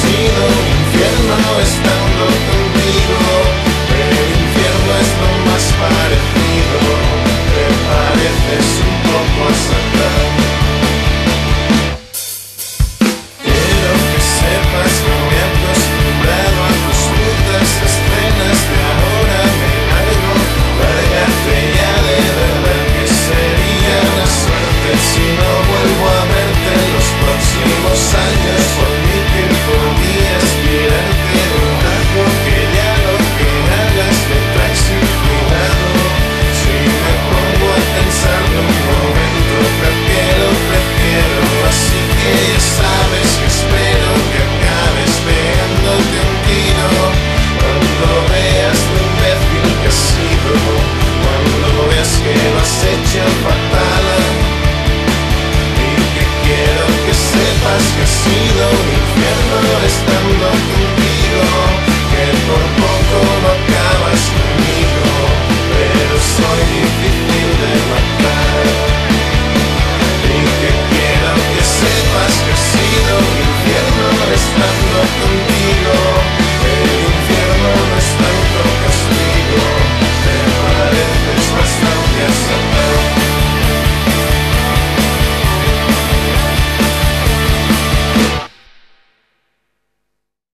sido infierno estando contigo. más que ha sido un infierno esta noche.